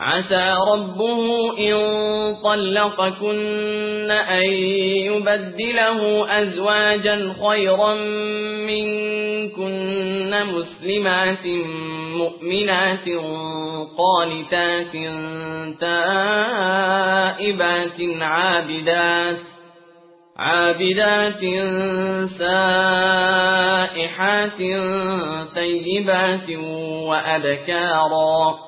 عسى ربه إن طلقكن أن يبدله أزواجا خيرا منكن مسلمات مؤمنات قانتات تائبات عابدات عابدات سائحات طيبات وأبكارا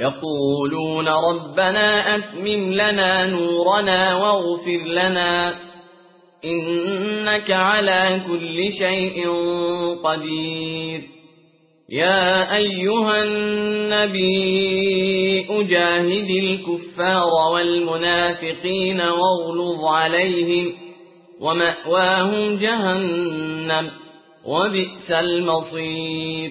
يقولون ربنا أتمم لنا نورنا واغفر لنا إنك على كل شيء قدير. يا أيها النبي أجاهد الكفار والمنافقين واغلظ عليهم ومأواهم جهنم وبئس المصير.